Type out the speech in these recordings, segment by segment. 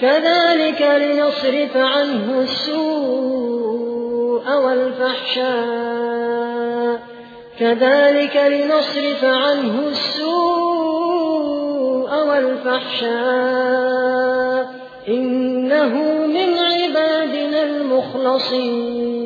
كذلك لنصرف عنه السوء والفحشاء. كذلك لنصرف عنه السوء والفحشاء. إنه من عبادنا المخلصين.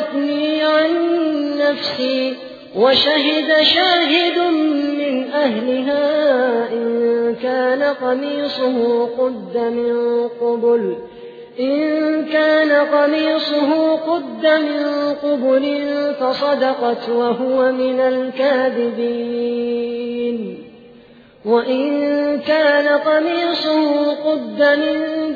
راودتني عن نفسي وشهد شاهد من أهلها إن كان قميصه قد من قبل إن كان قميصه قد من قبل فصدقت وهو من الكاذبين وإن كان قميصه قد من